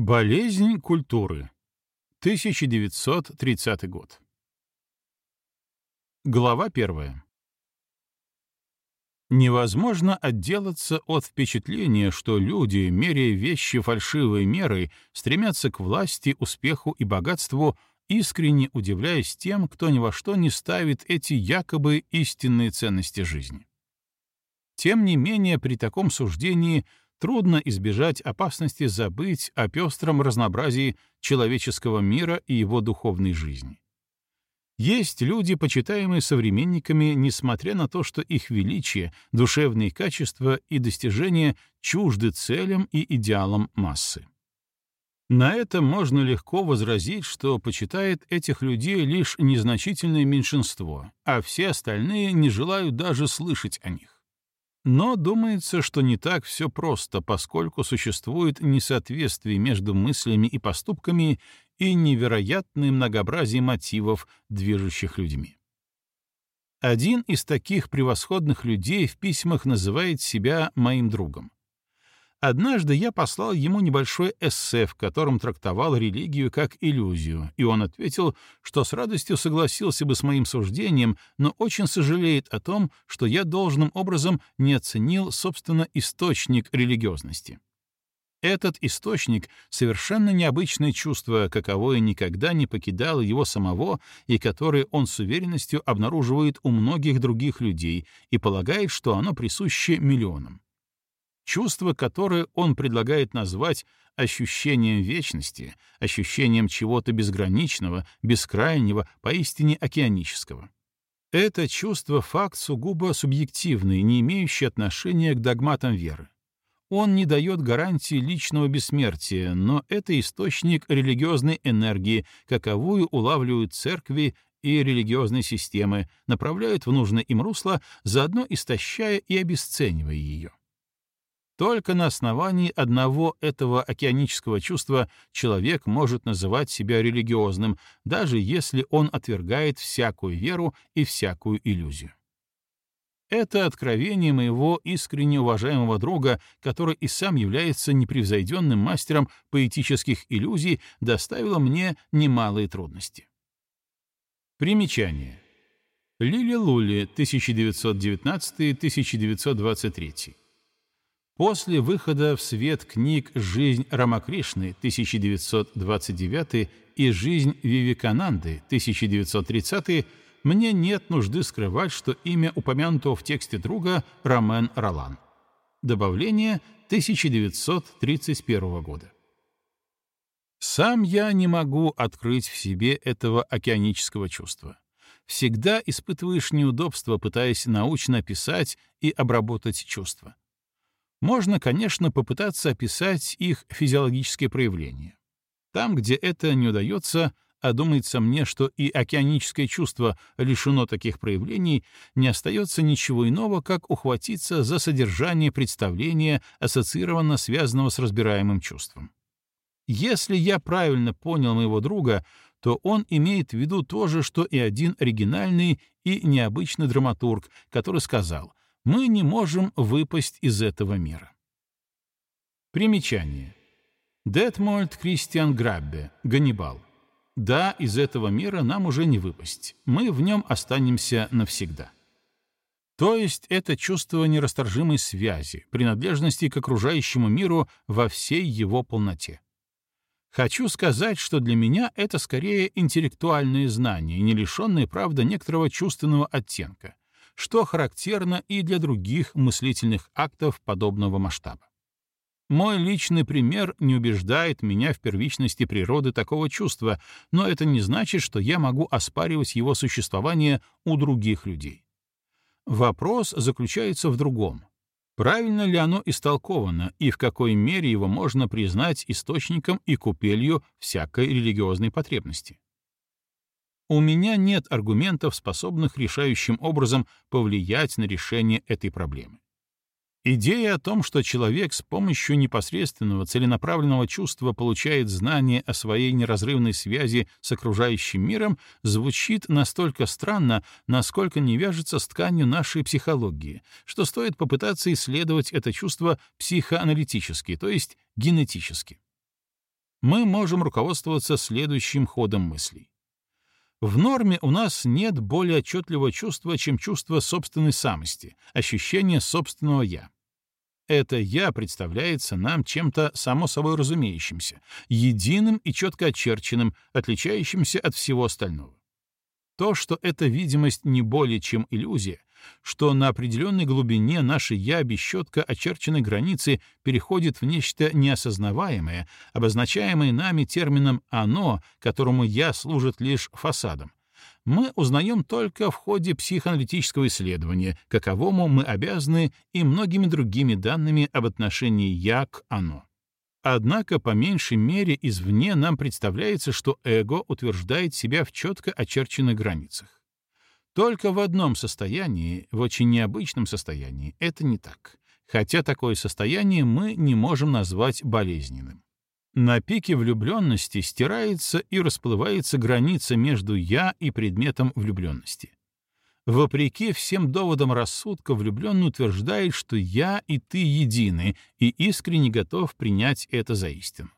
Болезнь культуры. 1930 год. Глава первая. Невозможно отделаться от впечатления, что люди, меряя вещи фальшивой мерой, стремятся к власти, успеху и богатству, искренне удивляясь тем, кто ни во что не ставит эти якобы истинные ценности жизни. Тем не менее, при таком суждении трудно избежать опасности забыть о пестром разнообразии человеческого мира и его духовной жизни. Есть люди, почитаемые современниками, несмотря на то, что их величие, душевные качества и достижения чужды целям и идеалам массы. На это можно легко возразить, что почитает этих людей лишь незначительное меньшинство, а все остальные не желают даже слышать о них. Но думается, что не так все просто, поскольку существует несоответствие между мыслями и поступками и невероятное многообразие мотивов, движущих людьми. Один из таких превосходных людей в письмах называет себя моим другом. Однажды я послал ему небольшой эссе, в котором трактовал религию как иллюзию, и он ответил, что с радостью согласился бы с моим суждением, но очень сожалеет о том, что я должным образом не оценил, собственно, источник религиозности. Этот источник — совершенно необычное чувство, каковое никогда не покидало его самого и которое он с уверенностью обнаруживает у многих других людей и полагает, что оно присуще миллионам чувство, которое он предлагает назвать ощущением вечности, ощущением чего-то безграничного, бескрайнего, поистине океанического. Это чувство — факт сугубо субъективный, не имеющий отношения к догматам веры. Он не дает гарантии личного бессмертия, но это источник религиозной энергии, каковую улавливают церкви и религиозные системы, направляют в нужное им русло, заодно истощая и обесценивая ее. Только на основании одного этого океанического чувства человек может называть себя религиозным, даже если он отвергает всякую веру и всякую иллюзию. Это откровение моего искренне уважаемого друга, который и сам является непревзойденным мастером поэтических иллюзий, доставило мне немалые трудности. Примечание. Лили Лули, 1919-1923. После выхода в свет книг «Жизнь Рамакришны» 1929 и «Жизнь Вивекананды» 1930 мне нет нужды скрывать, что имя упомянутого в тексте друга Ромен Ролан. Добавление 1931 года. Сам я не могу открыть в себе этого океанического чувства. Всегда испытываешь неудобства, пытаясь научно описать и обработать чувства. Можно, конечно, попытаться описать их физиологические проявления. Там, где это не удается, а думается мне, что и океаническое чувство лишено таких проявлений, не остается ничего иного, как ухватиться за содержание представления, ассоциированно связанного с разбираемым чувством. Если я правильно понял моего друга, то он имеет в виду то же, что и один оригинальный и необычный драматург, который сказал мы не можем выпасть из этого мира. Примечание. Детмольд Кристиан Граббе, Ганнибал. Да, из этого мира нам уже не выпасть. Мы в нем останемся навсегда. То есть это чувство нерасторжимой связи, принадлежности к окружающему миру во всей его полноте. Хочу сказать, что для меня это скорее интеллектуальное знание, не лишенное, правда, некоторого чувственного оттенка, что характерно и для других мыслительных актов подобного масштаба. Мой личный пример не убеждает меня в первичности природы такого чувства, но это не значит, что я могу оспаривать его существование у других людей. Вопрос заключается в другом. Правильно ли оно истолковано и в какой мере его можно признать источником и купелью всякой религиозной потребности? У меня нет аргументов, способных решающим образом повлиять на решение этой проблемы. Идея о том, что человек с помощью непосредственного целенаправленного чувства получает знание о своей неразрывной связи с окружающим миром, звучит настолько странно, насколько не вяжется с тканью нашей психологии, что стоит попытаться исследовать это чувство психоаналитически, то есть генетически. Мы можем руководствоваться следующим ходом мыслей. В норме у нас нет более отчетливого чувства, чем чувство собственной самости, ощущение собственного «я». Это «я» представляется нам чем-то само собой разумеющимся, единым и четко очерченным, отличающимся от всего остального. То, что эта видимость не более чем иллюзия, что на определенной глубине наше «я» без четко очерченной границы переходит в нечто неосознаваемое, обозначаемое нами термином «оно», которому «я» служит лишь фасадом, мы узнаем только в ходе психоаналитического исследования, каковому мы обязаны и многими другими данными об отношении «я» к «оно». Однако, по меньшей мере, извне нам представляется, что эго утверждает себя в четко очерченных границах. Только в одном состоянии, в очень необычном состоянии, это не так, хотя такое состояние мы не можем назвать болезненным. На пике влюбленности стирается и расплывается граница между «я» и предметом влюбленности. Вопреки всем доводам рассудка, влюбленный утверждает, что я и ты едины, и искренне готов принять это за истину.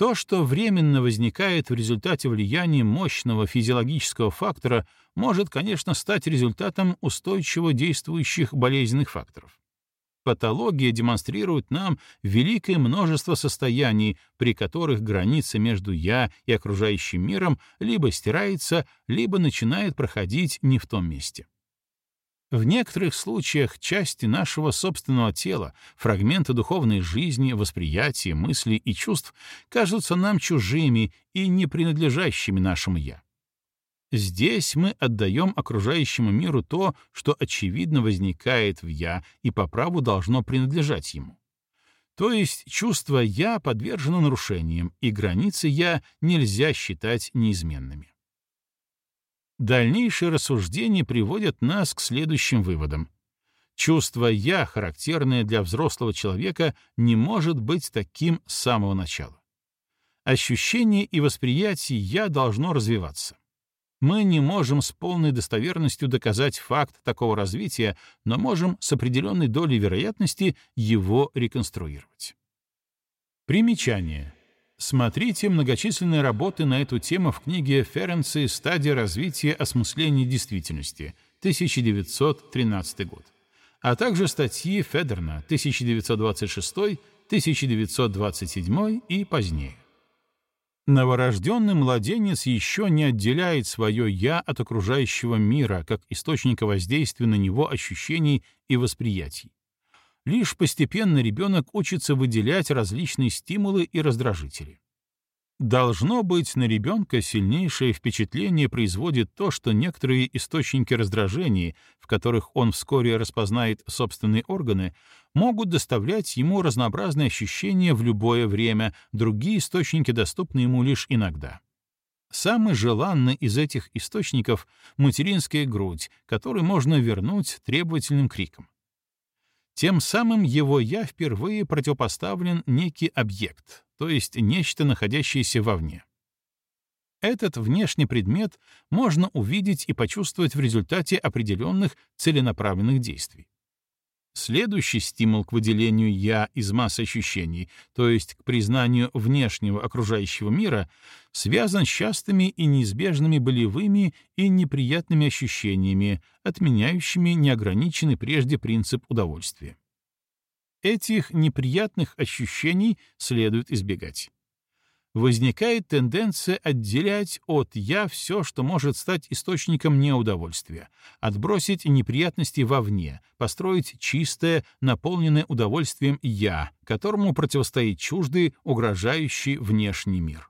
То, что временно возникает в результате влияния мощного физиологического фактора, может, конечно, стать результатом устойчиво действующих болезненных факторов. Патология демонстрирует нам великое множество состояний, при которых граница между «я» и окружающим миром либо стирается, либо начинает проходить не в том месте. В некоторых случаях части нашего собственного тела, фрагменты духовной жизни, восприятия, мыслей и чувств кажутся нам чужими и не принадлежащими нашему «я». Здесь мы отдаем окружающему миру то, что очевидно возникает в «я» и по праву должно принадлежать ему. То есть чувство «я» подвержено нарушениям, и границы «я» нельзя считать неизменными. Дальнейшие рассуждения приводят нас к следующим выводам. Чувство «я», характерное для взрослого человека, не может быть таким с самого начала. Ощущение и восприятие «я» должно развиваться. Мы не можем с полной достоверностью доказать факт такого развития, но можем с определенной долей вероятности его реконструировать. Примечание. Смотрите многочисленные работы на эту тему в книге Ференции «Стадия развития осмысления действительности», 1913 год, а также статьи Федерна 1926, 1927 и позднее. Новорожденный младенец еще не отделяет свое «я» от окружающего мира, как источника воздействия на него ощущений и восприятий. Лишь постепенно ребенок учится выделять различные стимулы и раздражители. Должно быть, на ребенка сильнейшее впечатление производит то, что некоторые источники раздражений, в которых он вскоре распознает собственные органы, могут доставлять ему разнообразные ощущения в любое время, другие источники доступны ему лишь иногда. Самый желанный из этих источников — материнская грудь, которую можно вернуть требовательным криком. Тем самым его «я» впервые противопоставлен некий объект, то есть нечто, находящееся вовне. Этот внешний предмет можно увидеть и почувствовать в результате определенных целенаправленных действий. Следующий стимул к выделению «я» из массы ощущений, то есть к признанию внешнего окружающего мира, связан с частыми и неизбежными болевыми и неприятными ощущениями, отменяющими неограниченный прежде принцип удовольствия. Этих неприятных ощущений следует избегать. Возникает тенденция отделять от «я» все, что может стать источником неудовольствия, отбросить неприятности вовне, построить чистое, наполненное удовольствием «я», которому противостоит чуждый, угрожающий внешний мир.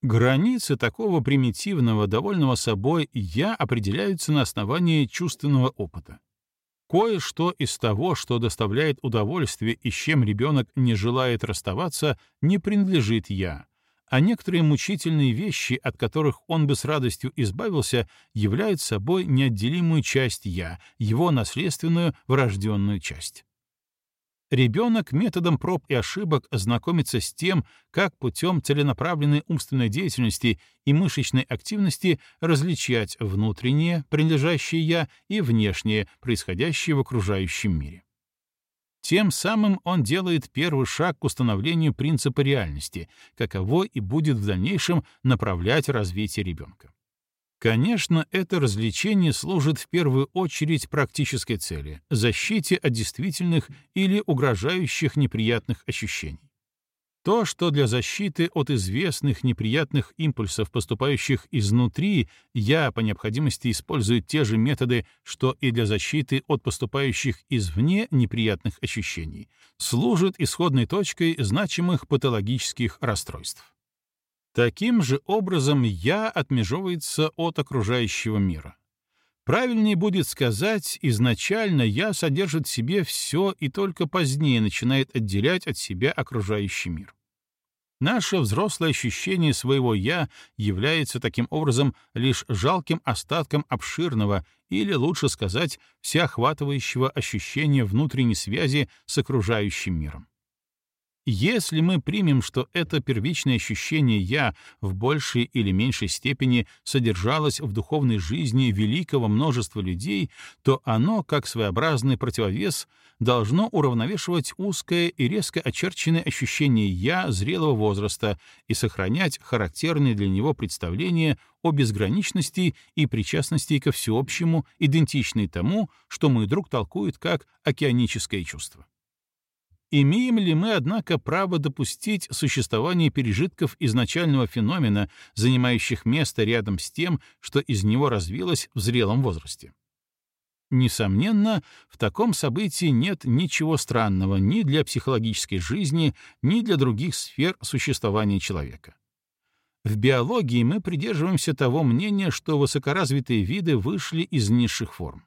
Границы такого примитивного, довольного собой «я» определяются на основании чувственного опыта. Кое-что из того, что доставляет удовольствие и с чем ребенок не желает расставаться, не принадлежит «я», а некоторые мучительные вещи, от которых он бы с радостью избавился, являются собой неотделимую часть «я», его наследственную врожденную часть. Ребенок методом проб и ошибок знакомится с тем, как путем целенаправленной умственной деятельности и мышечной активности различать внутреннее, принадлежащее «я», и внешнее, происходящее в окружающем мире. Тем самым он делает первый шаг к установлению принципа реальности, каково и будет в дальнейшем направлять развитие ребенка. Конечно, это развлечение служит в первую очередь практической цели — защите от действительных или угрожающих неприятных ощущений. То, что для защиты от известных неприятных импульсов, поступающих изнутри, я по необходимости использую те же методы, что и для защиты от поступающих извне неприятных ощущений, служит исходной точкой значимых патологических расстройств. Таким же образом я отмежевывается от окружающего мира. Правильнее будет сказать, изначально я содержит в себе все и только позднее начинает отделять от себя окружающий мир. Наше взрослое ощущение своего «я» является таким образом лишь жалким остатком обширного или, лучше сказать, всеохватывающего ощущения внутренней связи с окружающим миром. Если мы примем, что это первичное ощущение «я» в большей или меньшей степени содержалось в духовной жизни великого множества людей, то оно, как своеобразный противовес, должно уравновешивать узкое и резко очерченное ощущение «я» зрелого возраста и сохранять характерные для него представления о безграничности и причастности ко всеобщему, идентичной тому, что мой друг толкует как океаническое чувство. Имеем ли мы, однако, право допустить существование пережитков изначального феномена, занимающих место рядом с тем, что из него развилось в зрелом возрасте? Несомненно, в таком событии нет ничего странного ни для психологической жизни, ни для других сфер существования человека. В биологии мы придерживаемся того мнения, что высокоразвитые виды вышли из низших форм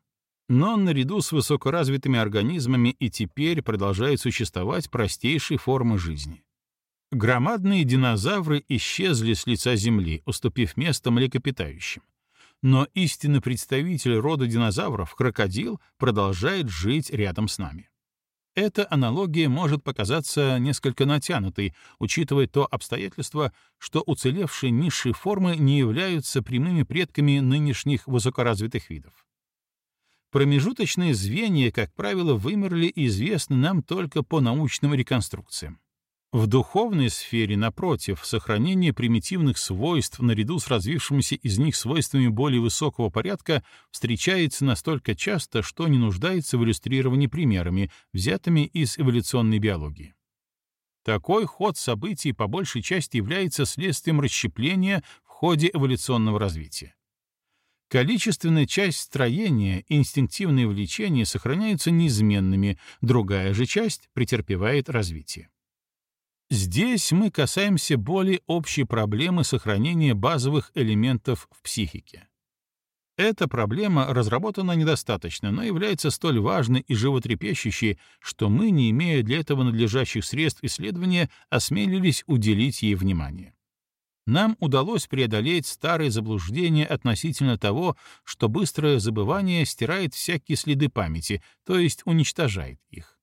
но наряду с высокоразвитыми организмами и теперь продолжают существовать простейшие формы жизни. Громадные динозавры исчезли с лица Земли, уступив место млекопитающим. Но истинный представитель рода динозавров, крокодил, продолжает жить рядом с нами. Эта аналогия может показаться несколько натянутой, учитывая то обстоятельство, что уцелевшие низшие формы не являются прямыми предками нынешних высокоразвитых видов. Промежуточные звенья, как правило, вымерли и известны нам только по научным реконструкциям. В духовной сфере, напротив, сохранение примитивных свойств наряду с развившимися из них свойствами более высокого порядка встречается настолько часто, что не нуждается в иллюстрировании примерами, взятыми из эволюционной биологии. Такой ход событий по большей части является следствием расщепления в ходе эволюционного развития. Количественная часть строения, инстинктивные влечения сохраняются неизменными, другая же часть претерпевает развитие. Здесь мы касаемся более общей проблемы сохранения базовых элементов в психике. Эта проблема разработана недостаточно, но является столь важной и животрепещущей, что мы, не имея для этого надлежащих средств исследования, осмелились уделить ей внимание нам удалось преодолеть старые заблуждения относительно того, что быстрое забывание стирает всякие следы памяти, то есть уничтожает их.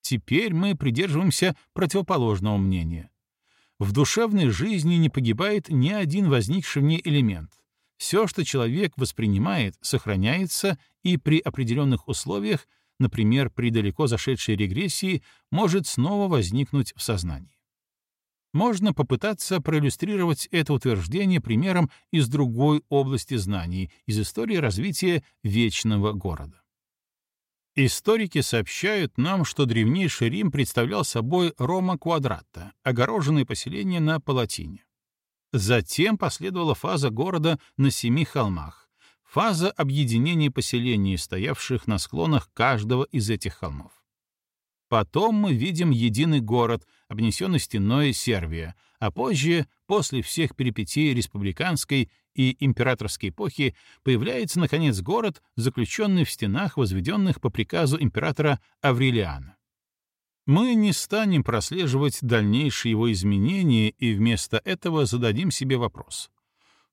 Теперь мы придерживаемся противоположного мнения. В душевной жизни не погибает ни один возникший в ней элемент. Все, что человек воспринимает, сохраняется и при определенных условиях, например, при далеко зашедшей регрессии, может снова возникнуть в сознании. Можно попытаться проиллюстрировать это утверждение примером из другой области знаний, из истории развития вечного города. Историки сообщают нам, что древнейший Рим представлял собой Рома Квадрата, огороженное поселение на Палатине. Затем последовала фаза города на семи холмах, фаза объединения поселений, стоявших на склонах каждого из этих холмов. Потом мы видим единый город, обнесенный стеной Сербия, а позже, после всех перипетий республиканской и императорской эпохи, появляется, наконец, город, заключенный в стенах, возведенных по приказу императора Аврелиана. Мы не станем прослеживать дальнейшие его изменения и вместо этого зададим себе вопрос.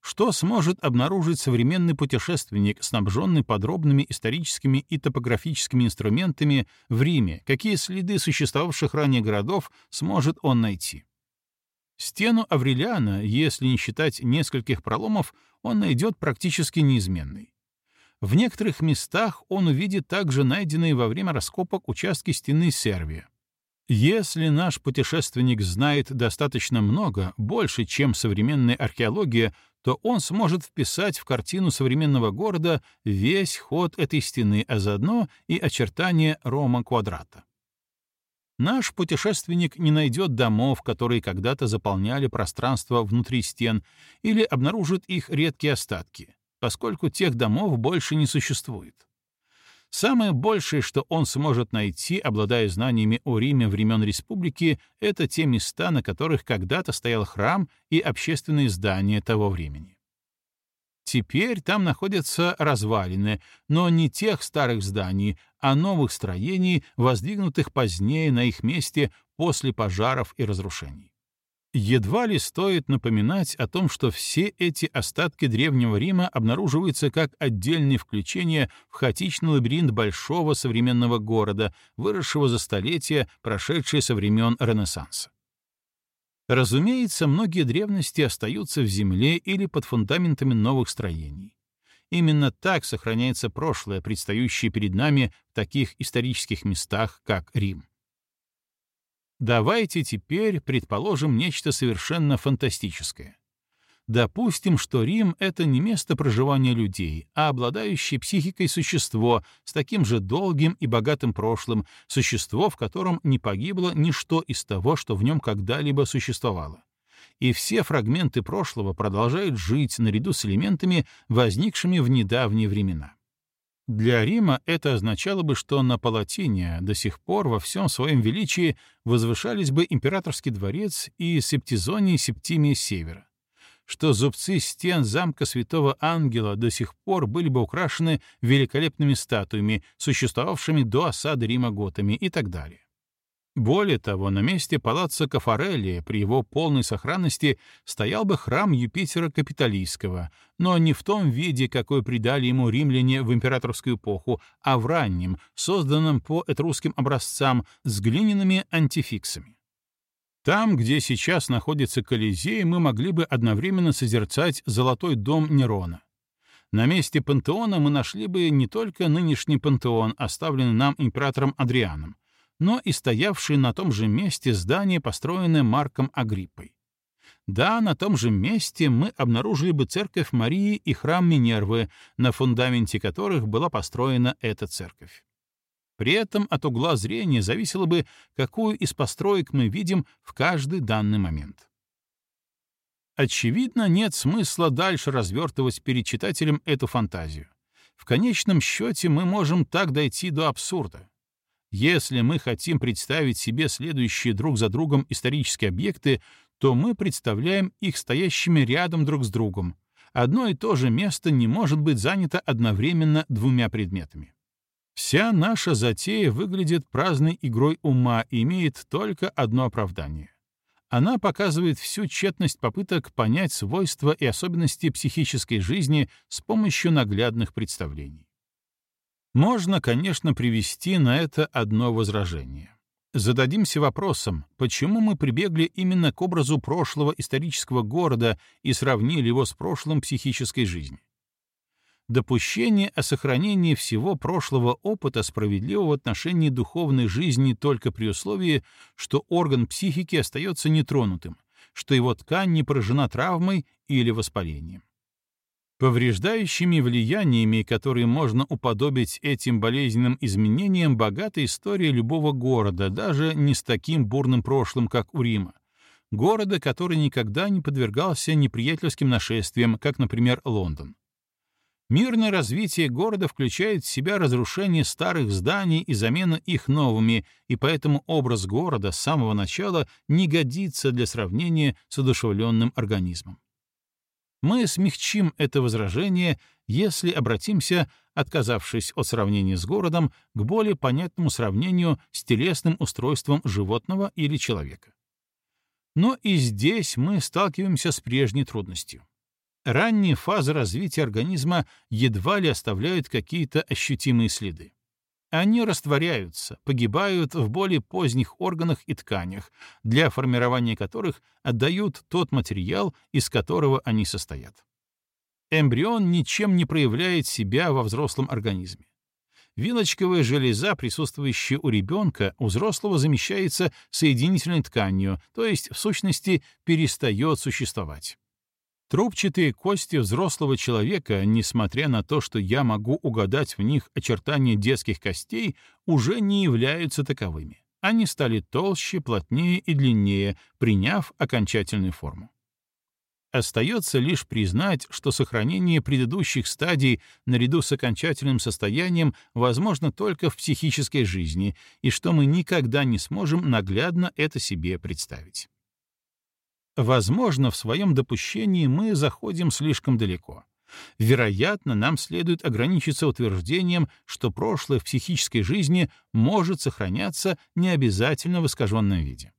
Что сможет обнаружить современный путешественник, снабженный подробными историческими и топографическими инструментами в Риме? Какие следы существовавших ранее городов сможет он найти? Стену Аврелиана, если не считать нескольких проломов, он найдет практически неизменной. В некоторых местах он увидит также найденные во время раскопок участки стены Сервия. Если наш путешественник знает достаточно много, больше, чем современная археология, то он сможет вписать в картину современного города весь ход этой стены, а заодно и очертания Рома квадрата. Наш путешественник не найдет домов, которые когда-то заполняли пространство внутри стен, или обнаружит их редкие остатки, поскольку тех домов больше не существует. Самое большее, что он сможет найти, обладая знаниями о Риме времен Республики, это те места, на которых когда-то стоял храм и общественные здания того времени. Теперь там находятся развалины, но не тех старых зданий, а новых строений, воздвигнутых позднее на их месте после пожаров и разрушений. Едва ли стоит напоминать о том, что все эти остатки Древнего Рима обнаруживаются как отдельные включения в хаотичный лабиринт большого современного города, выросшего за столетия, прошедшие со времен Ренессанса. Разумеется, многие древности остаются в земле или под фундаментами новых строений. Именно так сохраняется прошлое, предстающее перед нами в таких исторических местах, как Рим. Давайте теперь предположим нечто совершенно фантастическое. Допустим, что Рим — это не место проживания людей, а обладающее психикой существо с таким же долгим и богатым прошлым, существо, в котором не погибло ничто из того, что в нем когда-либо существовало. И все фрагменты прошлого продолжают жить наряду с элементами, возникшими в недавние времена. Для Рима это означало бы, что на Палатине до сих пор во всем своем величии возвышались бы императорский дворец и Септизония Септимия Севера, что зубцы стен замка Святого Ангела до сих пор были бы украшены великолепными статуями, существовавшими до осады Рима готами и так далее. Более того, на месте палаца Кафарелли при его полной сохранности стоял бы храм Юпитера Капитолийского, но не в том виде, какой придали ему римляне в императорскую эпоху, а в раннем, созданном по этрусским образцам с глиняными антификсами. Там, где сейчас находится Колизей, мы могли бы одновременно созерцать золотой дом Нерона. На месте пантеона мы нашли бы не только нынешний пантеон, оставленный нам императором Адрианом, но и стоявшее на том же месте здание, построенное Марком Агриппой. Да, на том же месте мы обнаружили бы церковь Марии и храм Минервы, на фундаменте которых была построена эта церковь. При этом от угла зрения зависело бы, какую из построек мы видим в каждый данный момент. Очевидно, нет смысла дальше развертывать перед читателем эту фантазию. В конечном счете мы можем так дойти до абсурда. Если мы хотим представить себе следующие друг за другом исторические объекты, то мы представляем их стоящими рядом друг с другом. Одно и то же место не может быть занято одновременно двумя предметами. Вся наша затея выглядит праздной игрой ума и имеет только одно оправдание. Она показывает всю тщетность попыток понять свойства и особенности психической жизни с помощью наглядных представлений. Можно, конечно, привести на это одно возражение. Зададимся вопросом, почему мы прибегли именно к образу прошлого исторического города и сравнили его с прошлым психической жизни. Допущение о сохранении всего прошлого опыта справедливо в отношении духовной жизни только при условии, что орган психики остается нетронутым, что его ткань не поражена травмой или воспалением. Повреждающими влияниями, которые можно уподобить этим болезненным изменениям, богата история любого города, даже не с таким бурным прошлым, как у Рима. Города, который никогда не подвергался неприятельским нашествиям, как, например, Лондон. Мирное развитие города включает в себя разрушение старых зданий и замену их новыми, и поэтому образ города с самого начала не годится для сравнения с одушевленным организмом. Мы смягчим это возражение, если обратимся, отказавшись от сравнения с городом, к более понятному сравнению с телесным устройством животного или человека. Но и здесь мы сталкиваемся с прежней трудностью. Ранние фазы развития организма едва ли оставляют какие-то ощутимые следы. Они растворяются, погибают в более поздних органах и тканях, для формирования которых отдают тот материал, из которого они состоят. Эмбрион ничем не проявляет себя во взрослом организме. Вилочковая железа, присутствующая у ребенка, у взрослого замещается соединительной тканью, то есть, в сущности, перестает существовать. Трубчатые кости взрослого человека, несмотря на то, что я могу угадать в них очертания детских костей, уже не являются таковыми. Они стали толще, плотнее и длиннее, приняв окончательную форму. Остается лишь признать, что сохранение предыдущих стадий наряду с окончательным состоянием возможно только в психической жизни, и что мы никогда не сможем наглядно это себе представить. Возможно, в своем допущении мы заходим слишком далеко. Вероятно, нам следует ограничиться утверждением, что прошлое в психической жизни может сохраняться не обязательно в искаженном виде.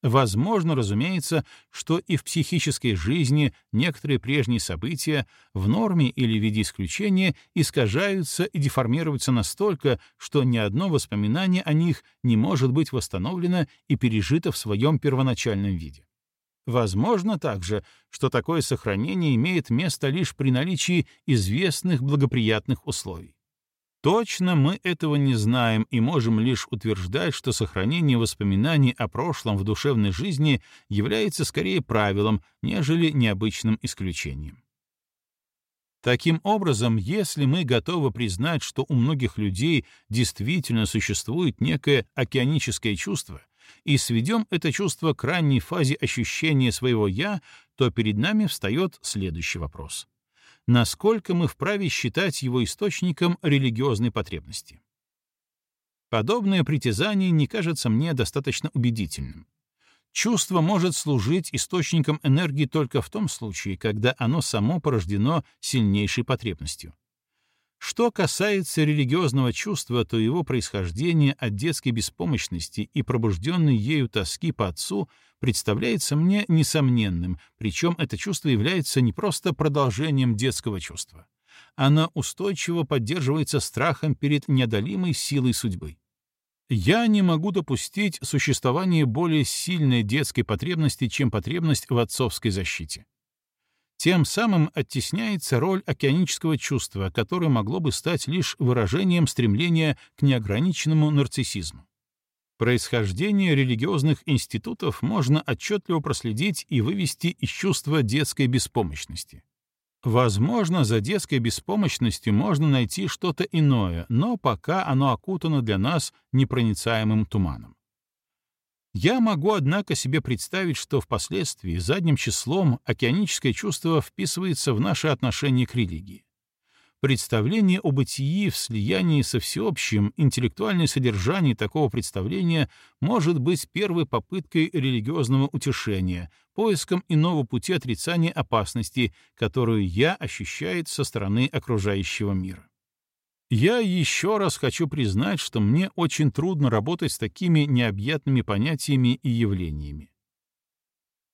Возможно, разумеется, что и в психической жизни некоторые прежние события в норме или в виде исключения искажаются и деформируются настолько, что ни одно воспоминание о них не может быть восстановлено и пережито в своем первоначальном виде. Возможно также, что такое сохранение имеет место лишь при наличии известных благоприятных условий. Точно мы этого не знаем и можем лишь утверждать, что сохранение воспоминаний о прошлом в душевной жизни является скорее правилом, нежели необычным исключением. Таким образом, если мы готовы признать, что у многих людей действительно существует некое океаническое чувство, и сведем это чувство к ранней фазе ощущения своего «я», то перед нами встает следующий вопрос — насколько мы вправе считать его источником религиозной потребности. Подобное притязание не кажется мне достаточно убедительным. Чувство может служить источником энергии только в том случае, когда оно само порождено сильнейшей потребностью. Что касается религиозного чувства, то его происхождение от детской беспомощности и пробужденной ею тоски по отцу представляется мне несомненным, причем это чувство является не просто продолжением детского чувства. Оно устойчиво поддерживается страхом перед неодолимой силой судьбы. Я не могу допустить существование более сильной детской потребности, чем потребность в отцовской защите. Тем самым оттесняется роль океанического чувства, которое могло бы стать лишь выражением стремления к неограниченному нарциссизму. Происхождение религиозных институтов можно отчетливо проследить и вывести из чувства детской беспомощности. Возможно, за детской беспомощностью можно найти что-то иное, но пока оно окутано для нас непроницаемым туманом. Я могу, однако, себе представить, что впоследствии задним числом океаническое чувство вписывается в наши отношения к религии. Представление о бытии в слиянии со всеобщим, интеллектуальное содержание такого представления может быть первой попыткой религиозного утешения, поиском иного пути отрицания опасности, которую я ощущает со стороны окружающего мира. Я еще раз хочу признать, что мне очень трудно работать с такими необъятными понятиями и явлениями.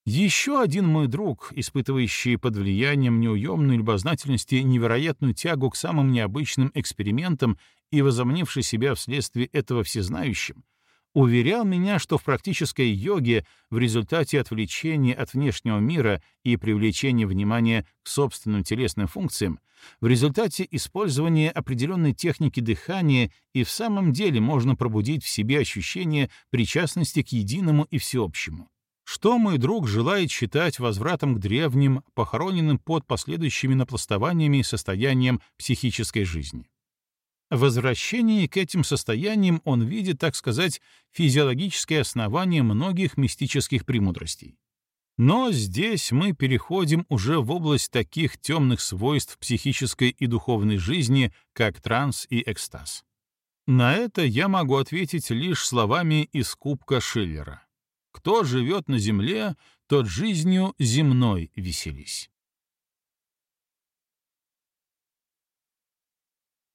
Еще один мой друг, испытывающий под влиянием неуемной любознательности невероятную тягу к самым необычным экспериментам и возомнивший себя вследствие этого всезнающим, уверял меня, что в практической йоге в результате отвлечения от внешнего мира и привлечения внимания к собственным телесным функциям, в результате использования определенной техники дыхания и в самом деле можно пробудить в себе ощущение причастности к единому и всеобщему. Что мой друг желает считать возвратом к древним, похороненным под последующими напластованиями состоянием психической жизни. В к этим состояниям он видит, так сказать, физиологическое основание многих мистических премудростей. Но здесь мы переходим уже в область таких темных свойств психической и духовной жизни, как транс и экстаз. На это я могу ответить лишь словами из кубка Шиллера. «Кто живет на земле, тот жизнью земной веселись».